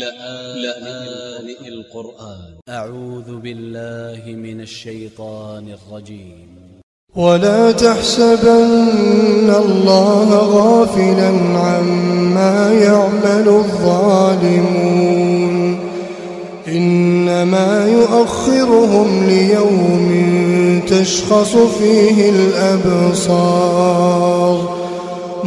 لآن القرآن. أ ع و ذ ب ا ل ل ه من ا ل ش ي ط ا ن ا ل ج ي م ولا تحسبن الله غافلا عما يعمل الظالمون. إنما يؤخرهم ليوم تشخص فيه الأبصار.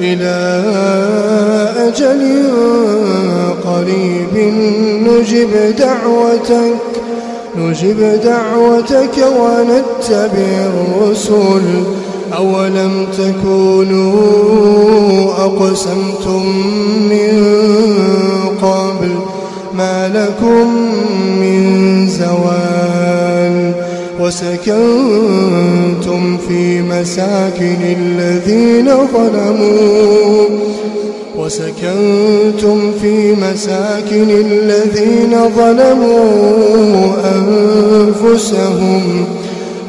إلى أجل قريب نجب دعوتك نجب دعوتك ونتبع الرسل. أولم تكونوا أقسمتم من قبل؟ ما لكم وسكنتم في مساكن الذين ظلموا وسكنتم في مساكن الذين ظلموا أنفسهم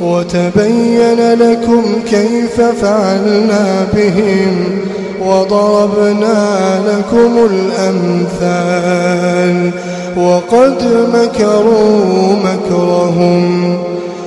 وتبين لكم كيف فعلنا بهم وضربنا لكم الأمثال وقد مكروا مكرهم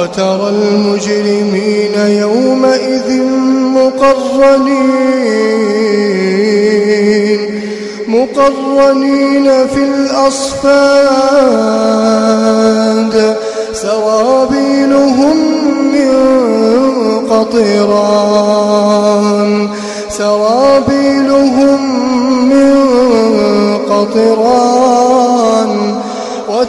وترى المجرمين يومئذ مقرنين مقرنين في الأصفاد. سرابيلهم من قطران سرابيلهم من قطران.